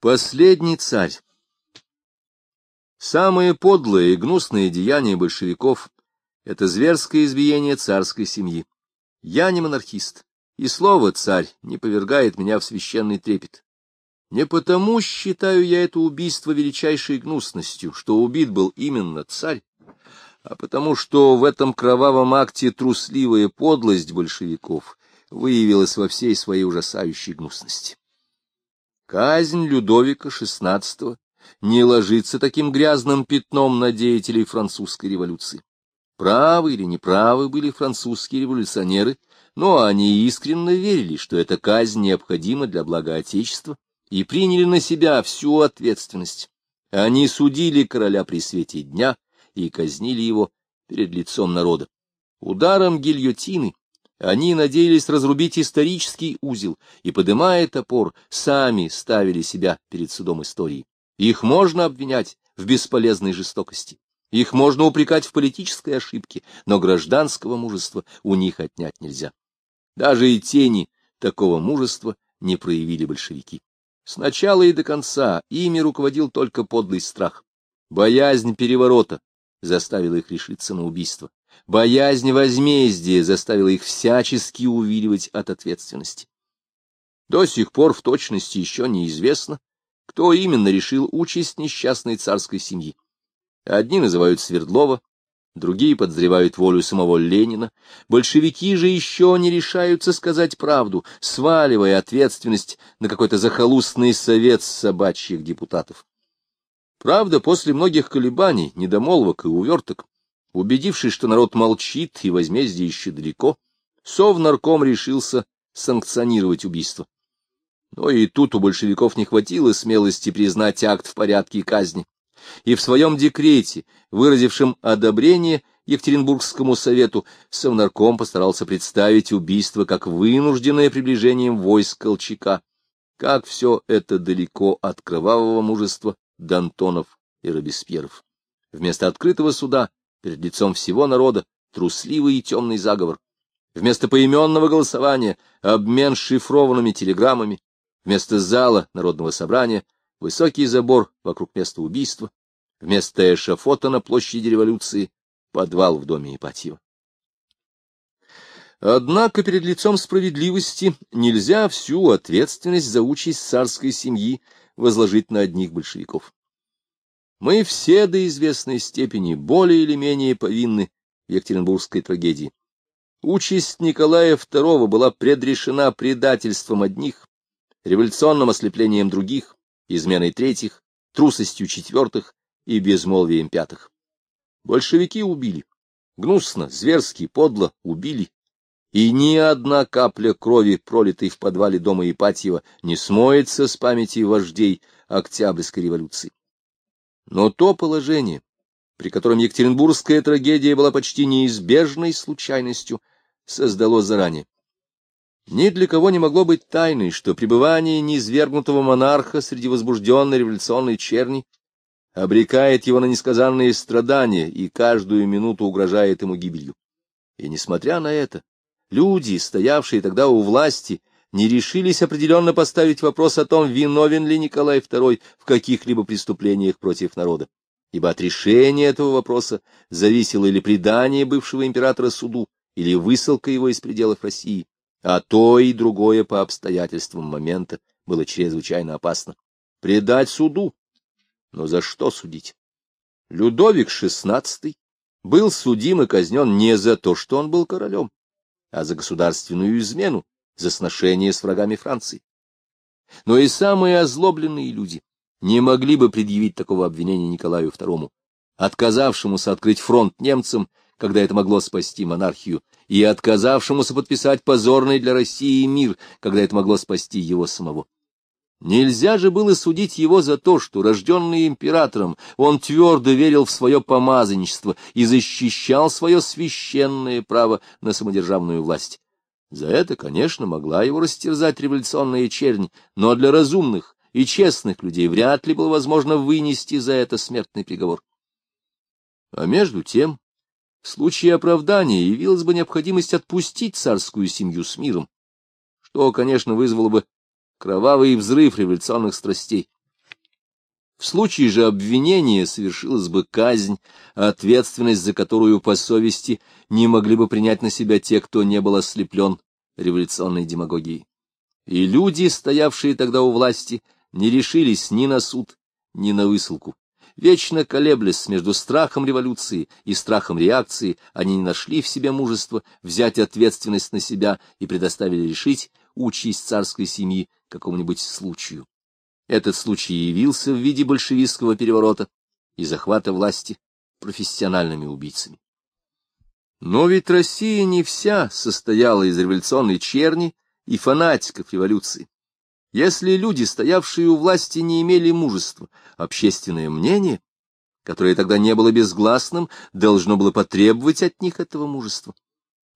Последний царь. Самое подлое и гнусное деяние большевиков — это зверское избиение царской семьи. Я не монархист, и слово «царь» не повергает меня в священный трепет. Не потому считаю я это убийство величайшей гнусностью, что убит был именно царь, а потому что в этом кровавом акте трусливая подлость большевиков выявилась во всей своей ужасающей гнусности. Казнь Людовика XVI не ложится таким грязным пятном на деятелей французской революции. Правы или неправы были французские революционеры, но они искренне верили, что эта казнь необходима для блага Отечества, и приняли на себя всю ответственность. Они судили короля при свете дня и казнили его перед лицом народа. Ударом гильотины они надеялись разрубить исторический узел и, подымая топор, сами ставили себя перед судом истории. Их можно обвинять в бесполезной жестокости. Их можно упрекать в политической ошибке, но гражданского мужества у них отнять нельзя. Даже и тени такого мужества не проявили большевики. Сначала и до конца ими руководил только подлый страх. Боязнь переворота заставила их решиться на убийство. Боязнь возмездия заставила их всячески увиливать от ответственности. До сих пор в точности еще неизвестно, кто именно решил участь несчастной царской семьи. Одни называют Свердлова, другие подозревают волю самого Ленина. Большевики же еще не решаются сказать правду, сваливая ответственность на какой-то захолустный совет собачьих депутатов. Правда, после многих колебаний, недомолвок и уверток, Убедившись, что народ молчит и возмездие еще далеко, Совнарком решился санкционировать убийство. Но и тут у большевиков не хватило смелости признать акт в порядке казни. И в своем декрете, выразившем одобрение Екатеринбургскому совету, Совнарком постарался представить убийство как вынужденное приближением войск Колчака. Как все это далеко от кровавого мужества Д'Антонов и Робеспьеров. Вместо открытого суда перед лицом всего народа трусливый и темный заговор. Вместо поименного голосования — обмен шифрованными телеграммами, вместо зала народного собрания — высокий забор вокруг места убийства, вместо эшафота на площади революции — подвал в доме Ипатьева. Однако перед лицом справедливости нельзя всю ответственность за участь царской семьи возложить на одних большевиков. Мы все до известной степени более или менее повинны в Екатеринбургской трагедии. Участь Николая II была предрешена предательством одних, революционным ослеплением других, изменой третьих, трусостью четвертых и безмолвием пятых. Большевики убили, гнусно, зверски, подло убили, и ни одна капля крови, пролитой в подвале дома Ипатьева, не смоется с памяти вождей Октябрьской революции. Но то положение, при котором Екатеринбургская трагедия была почти неизбежной случайностью, создало заранее. Ни для кого не могло быть тайной, что пребывание низвергнутого монарха среди возбужденной революционной черни обрекает его на несказанные страдания и каждую минуту угрожает ему гибелью. И несмотря на это, люди, стоявшие тогда у власти, не решились определенно поставить вопрос о том, виновен ли Николай II в каких-либо преступлениях против народа, ибо от решения этого вопроса зависело или предание бывшего императора суду, или высылка его из пределов России, а то и другое по обстоятельствам момента было чрезвычайно опасно. Предать суду? Но за что судить? Людовик XVI был судим и казнен не за то, что он был королем, а за государственную измену, за сношение с врагами Франции. Но и самые озлобленные люди не могли бы предъявить такого обвинения Николаю II, отказавшемуся открыть фронт немцам, когда это могло спасти монархию, и отказавшемуся подписать позорный для России мир, когда это могло спасти его самого. Нельзя же было судить его за то, что, рожденный императором, он твердо верил в свое помазанничество и защищал свое священное право на самодержавную власть. За это, конечно, могла его растерзать революционная чернь, но для разумных и честных людей вряд ли было возможно вынести за это смертный приговор. А между тем, в случае оправдания явилась бы необходимость отпустить царскую семью с миром, что, конечно, вызвало бы кровавый взрыв революционных страстей. В случае же обвинения совершилась бы казнь, ответственность за которую по совести не могли бы принять на себя те, кто не был ослеплен революционной демагогией. И люди, стоявшие тогда у власти, не решились ни на суд, ни на высылку. Вечно колеблясь между страхом революции и страхом реакции, они не нашли в себе мужества взять ответственность на себя и предоставили решить участь царской семьи какому-нибудь случаю. Этот случай явился в виде большевистского переворота и захвата власти профессиональными убийцами. Но ведь Россия не вся состояла из революционной черни и фанатиков революции. Если люди, стоявшие у власти, не имели мужества, общественное мнение, которое тогда не было безгласным, должно было потребовать от них этого мужества.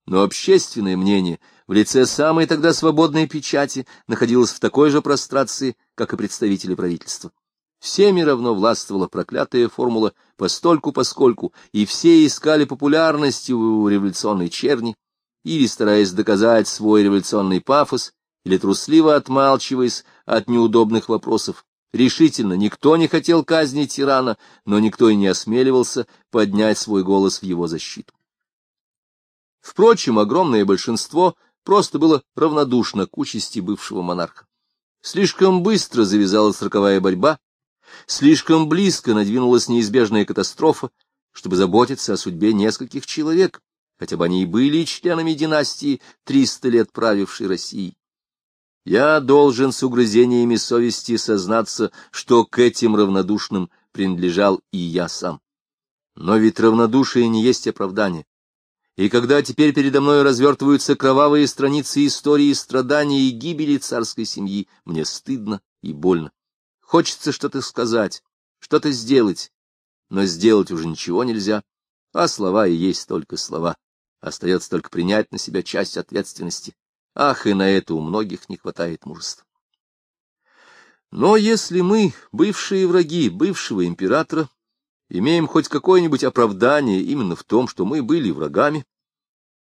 Но общественное мнение в лице самой тогда свободной печати находилось в такой же прострации, как и представители правительства. Всеми равно властвовала проклятая формула постольку-поскольку, и все искали популярности у революционной черни, или, стараясь доказать свой революционный пафос, или трусливо отмалчиваясь от неудобных вопросов. Решительно никто не хотел казнить тирана, но никто и не осмеливался поднять свой голос в его защиту. Впрочем, огромное большинство просто было равнодушно к участи бывшего монарха. Слишком быстро завязалась роковая борьба, слишком близко надвинулась неизбежная катастрофа, чтобы заботиться о судьбе нескольких человек, хотя бы они и были членами династии, триста лет правившей Россией. Я должен с угрызениями совести сознаться, что к этим равнодушным принадлежал и я сам. Но ведь равнодушие не есть оправдание. И когда теперь передо мной развертываются кровавые страницы истории страданий и гибели царской семьи, мне стыдно и больно. Хочется что-то сказать, что-то сделать, но сделать уже ничего нельзя, а слова и есть только слова. Остается только принять на себя часть ответственности. Ах, и на это у многих не хватает мужества. Но если мы, бывшие враги бывшего императора, имеем хоть какое-нибудь оправдание именно в том, что мы были врагами,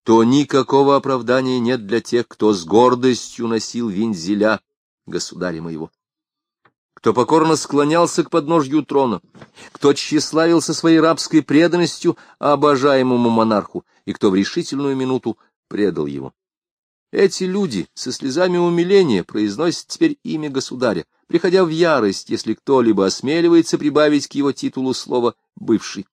то никакого оправдания нет для тех, кто с гордостью носил вензеля государя моего, кто покорно склонялся к подножью трона, кто тщеславился своей рабской преданностью обожаемому монарху и кто в решительную минуту предал его. Эти люди со слезами умиления произносят теперь имя государя, приходя в ярость, если кто-либо осмеливается прибавить к его титулу слово «бывший».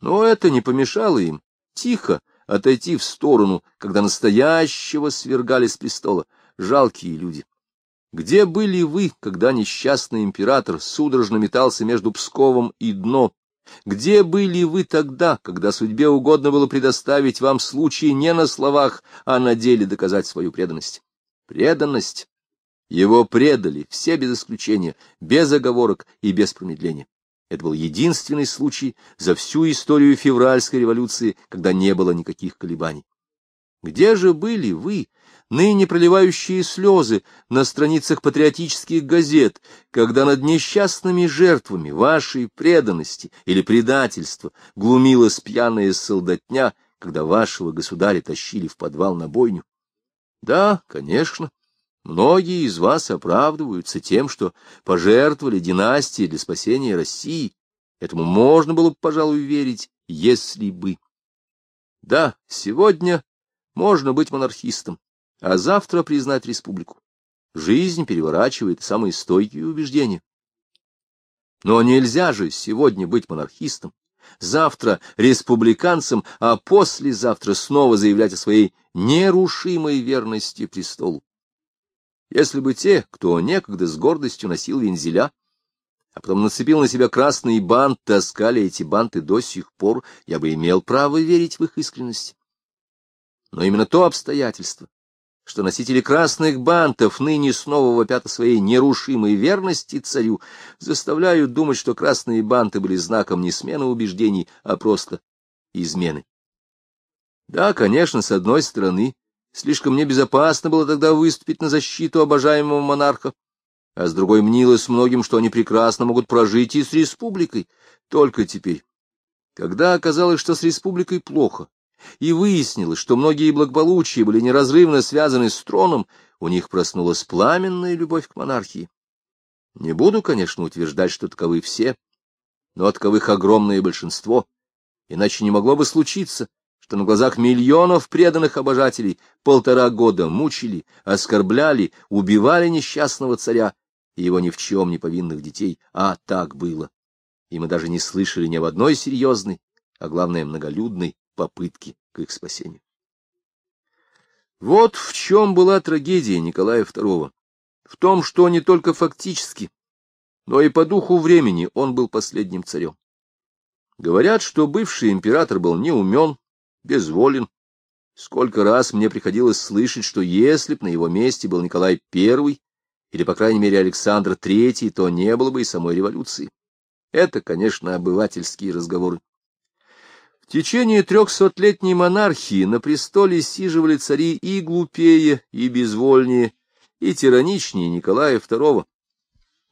Но это не помешало им тихо отойти в сторону, когда настоящего свергали с престола. Жалкие люди. Где были вы, когда несчастный император судорожно метался между Псковом и Дно, где были вы тогда, когда судьбе угодно было предоставить вам случай не на словах, а на деле доказать свою преданность? Преданность. Его предали, все без исключения, без оговорок и без промедления. Это был единственный случай за всю историю февральской революции, когда не было никаких колебаний. Где же были вы, ныне проливающие слезы на страницах патриотических газет, когда над несчастными жертвами вашей преданности или предательства глумилась пьяная солдатня, когда вашего государя тащили в подвал на бойню? Да, конечно, многие из вас оправдываются тем, что пожертвовали династии для спасения России. Этому можно было бы, пожалуй, верить, если бы. Да, сегодня можно быть монархистом, а завтра признать республику. Жизнь переворачивает самые стойкие убеждения. Но нельзя же сегодня быть монархистом, завтра республиканцем, а послезавтра снова заявлять о своей нерушимой верности престолу. Если бы те, кто некогда с гордостью носил вензеля, а потом нацепил на себя красный бант, таскали эти банты до сих пор, я бы имел право верить в их искренность. Но именно то обстоятельство, что носители красных бантов ныне снова вопят о своей нерушимой верности царю, заставляют думать, что красные банты были знаком не смены убеждений, а просто измены. Да, конечно, с одной стороны, слишком небезопасно было тогда выступить на защиту обожаемого монарха, а с другой мнилось многим, что они прекрасно могут прожить и с республикой. Только теперь, когда оказалось, что с республикой плохо, и выяснилось, что многие благополучия были неразрывно связаны с троном, у них проснулась пламенная любовь к монархии. Не буду, конечно, утверждать, что таковы все, но таковых огромное большинство, иначе не могло бы случиться, что на глазах миллионов преданных обожателей полтора года мучили, оскорбляли, убивали несчастного царя и его ни в чем не повинных детей, а так было. И мы даже не слышали ни об одной серьезной, а главное многолюдной попытки к их спасению. Вот в чем была трагедия Николая II. В том, что не только фактически, но и по духу времени он был последним царем. Говорят, что бывший император был неумен, безволен. Сколько раз мне приходилось слышать, что если б на его месте был Николай I, или, по крайней мере, Александр III, то не было бы и самой революции. Это, конечно, обывательские разговоры. В течение трехсотлетней монархии на престоле сиживали цари и глупее, и безвольнее, и тираничнее Николая II.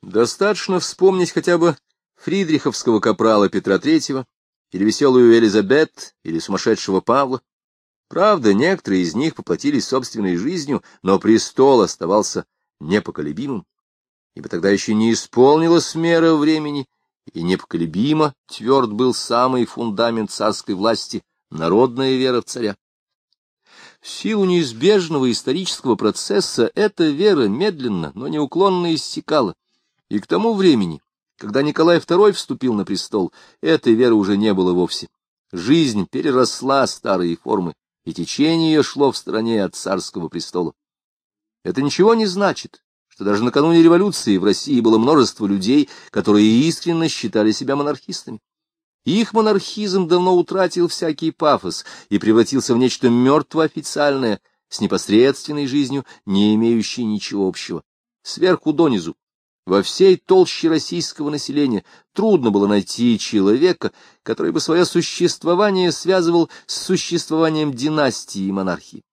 Достаточно вспомнить хотя бы фридриховского капрала Петра III, или веселую Элизабет, или сумасшедшего Павла. Правда, некоторые из них поплатились собственной жизнью, но престол оставался непоколебимым, ибо тогда еще не исполнилась мера времени, и непоколебимо тверд был самый фундамент царской власти — народная вера в царя. В силу неизбежного исторического процесса эта вера медленно, но неуклонно иссякала, и к тому времени, когда Николай II вступил на престол, этой веры уже не было вовсе. Жизнь переросла старые формы, и течение ее шло в стороне от царского престола. Это ничего не значит, что даже накануне революции в России было множество людей, которые искренне считали себя монархистами. Их монархизм давно утратил всякий пафос и превратился в нечто мертво-официальное, с непосредственной жизнью, не имеющей ничего общего. Сверху донизу, во всей толще российского населения трудно было найти человека, который бы свое существование связывал с существованием династии и монархии.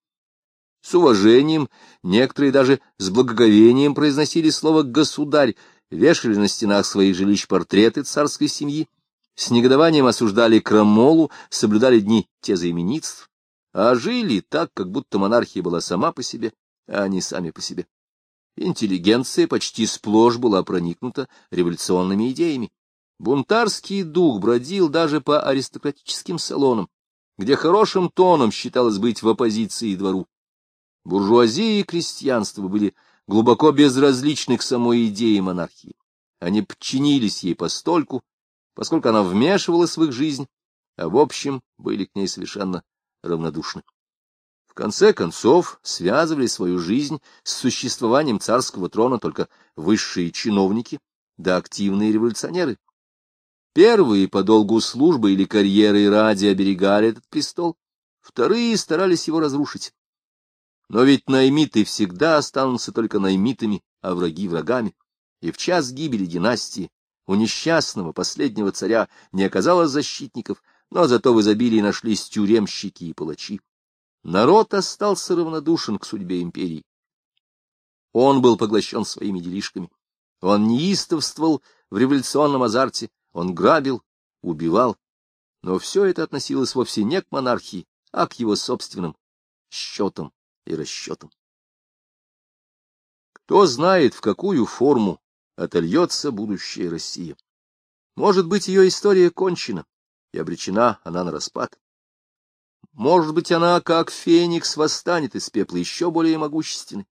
С уважением, некоторые даже с благоговением произносили слово «государь», вешали на стенах своих жилищ портреты царской семьи, с негодованием осуждали крамолу, соблюдали дни тезаименитств, а жили так, как будто монархия была сама по себе, а они сами по себе. Интеллигенция почти сплошь была проникнута революционными идеями. Бунтарский дух бродил даже по аристократическим салонам, где хорошим тоном считалось быть в оппозиции двору. Буржуазия и крестьянство были глубоко безразличны к самой идее монархии. Они подчинились ей постольку, поскольку она вмешивалась в их жизнь, а в общем были к ней совершенно равнодушны. В конце концов, связывали свою жизнь с существованием царского трона только высшие чиновники да активные революционеры. Первые по долгу службы или карьеры ради оберегали этот престол, вторые старались его разрушить. Но ведь наймиты всегда останутся только наймитами, а враги врагами. И в час гибели династии у несчастного последнего царя не оказалось защитников, но зато в изобилии нашлись тюремщики и палачи. Народ остался равнодушен к судьбе империи. Он был поглощен своими делишками. Он неистовствовал в революционном азарте, он грабил, убивал. Но все это относилось вовсе не к монархии, а к его собственным счетам и расчетам. Кто знает, в какую форму отольется будущая Россия. Может быть, ее история кончена, и обречена она на распад. Может быть, она, как феникс, восстанет из пепла еще более могущественной.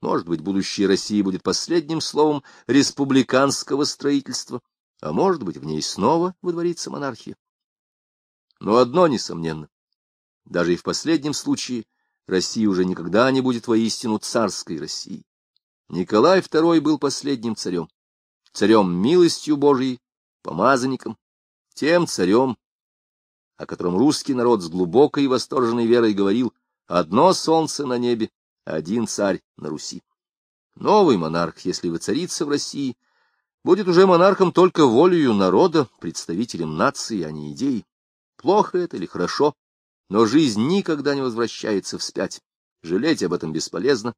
Может быть, будущее России будет последним словом республиканского строительства, а может быть, в ней снова выдворится монархия. Но одно несомненно. Даже и в последнем случае Россия уже никогда не будет воистину царской Россией. Николай II был последним царем, царем милостью Божией, помазанником, тем царем, о котором русский народ с глубокой и восторженной верой говорил «одно солнце на небе, один царь на Руси». Новый монарх, если воцарится в России, будет уже монархом только волею народа, представителем нации, а не идеи. Плохо это или хорошо, но жизнь никогда не возвращается вспять. Жалеть об этом бесполезно,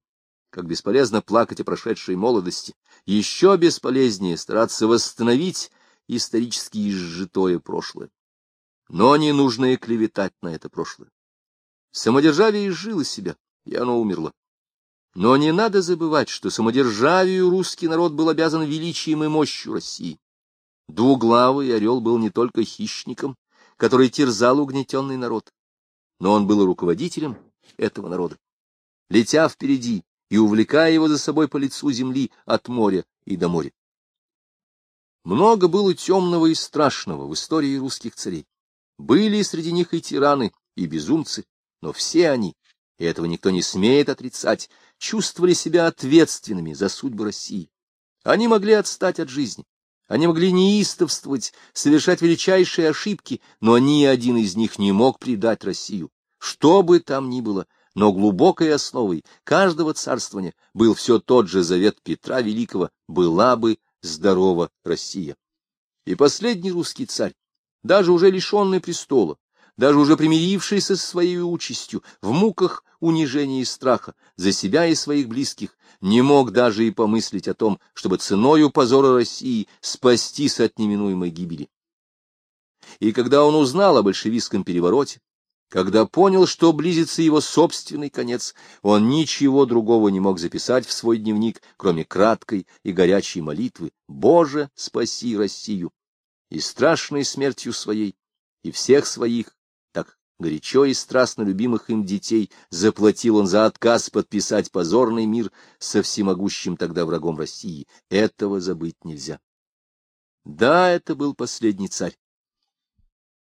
как бесполезно плакать о прошедшей молодости. Еще бесполезнее стараться восстановить исторически изжитое прошлое. Но не нужно и клеветать на это прошлое. Самодержавие изжило себя, и оно умерло. Но не надо забывать, что самодержавию русский народ был обязан величием и мощью России. Двуглавый орел был не только хищником, который терзал угнетенный народ, но он был руководителем этого народа. Летя впереди и увлекая его за собой по лицу земли от моря и до моря. Много было темного и страшного в истории русских царей. Были среди них и тираны, и безумцы, но все они, и этого никто не смеет отрицать, чувствовали себя ответственными за судьбу России. Они могли отстать от жизни, они могли неистовствовать, совершать величайшие ошибки, но ни один из них не мог предать Россию. Что бы там ни было, но глубокой основой каждого царствования был все тот же завет Петра Великого «была бы здорова Россия». И последний русский царь, даже уже лишенный престола, даже уже примирившийся со своей участью, в муках унижения и страха за себя и своих близких, не мог даже и помыслить о том, чтобы ценою позора России спастись от неминуемой гибели. И когда он узнал о большевистском перевороте, когда понял, что близится его собственный конец, он ничего другого не мог записать в свой дневник, кроме краткой и горячей молитвы «Боже, спаси Россию!» И страшной смертью своей, и всех своих, так горячо и страстно любимых им детей, заплатил он за отказ подписать позорный мир со всемогущим тогда врагом России. Этого забыть нельзя. Да, это был последний царь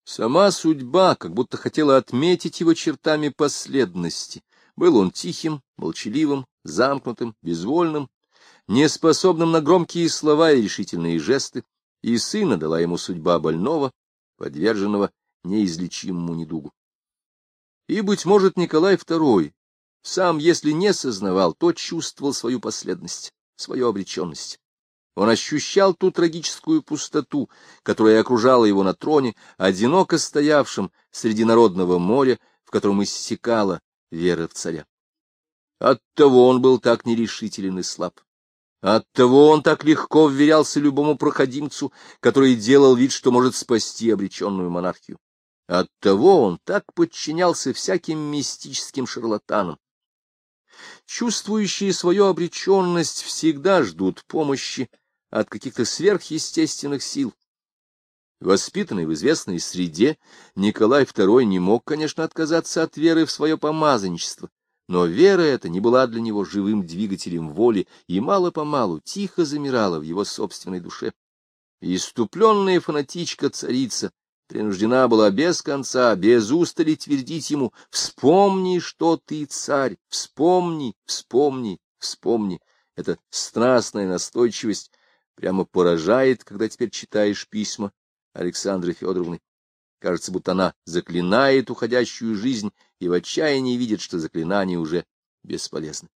Сама судьба как будто хотела отметить его чертами последности. Был он тихим, молчаливым, замкнутым, безвольным, неспособным на громкие слова и решительные жесты, и сына дала ему судьба больного, подверженного неизлечимому недугу. И, быть может, Николай II, сам, если не сознавал, то чувствовал свою последность, свою обреченность. Он ощущал ту трагическую пустоту, которая окружала его на троне, одиноко стоявшим среди народного моря, в котором иссякала вера в царя. Оттого он был так нерешителен и слаб. Оттого он так легко вверялся любому проходимцу, который делал вид, что может спасти обреченную монархию. Оттого он так подчинялся всяким мистическим шарлатанам. Чувствующие свою обреченность всегда ждут помощи от каких-то сверхъестественных сил. Воспитанный в известной среде, Николай II не мог, конечно, отказаться от веры в свое помазанничество, но вера эта не была для него живым двигателем воли и мало-помалу тихо замирала в его собственной душе. Иступленная фанатичка-царица принуждена была без конца, без устали твердить ему «Вспомни, что ты царь! Вспомни, вспомни, вспомни!» Эта страстная настойчивость прямо поражает, когда теперь читаешь письма Александры Федоровны. Кажется, будто она заклинает уходящую жизнь и в отчаянии видит, что заклинания уже бесполезны.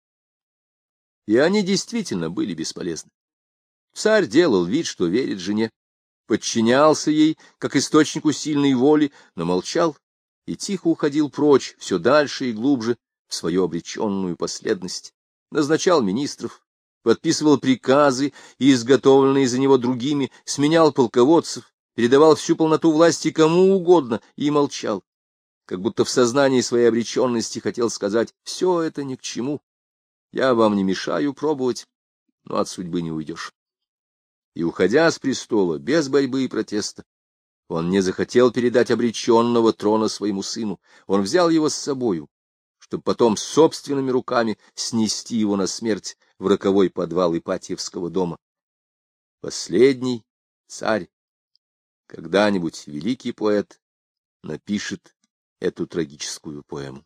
И они действительно были бесполезны. Царь делал вид, что верит жене, подчинялся ей, как источнику сильной воли, но молчал и тихо уходил прочь, все дальше и глубже, в свою обреченную последность, назначал министров, подписывал приказы, изготовленные за него другими, сменял полководцев, передавал всю полноту власти кому угодно и молчал, как будто в сознании своей обреченности хотел сказать «все это ни к чему, я вам не мешаю пробовать, но от судьбы не уйдешь». И, уходя с престола, без борьбы и протеста, он не захотел передать обреченного трона своему сыну, он взял его с собою, чтобы потом собственными руками снести его на смерть в роковой подвал Ипатьевского дома. Последний царь, когда-нибудь великий поэт, напишет эту трагическую поэму.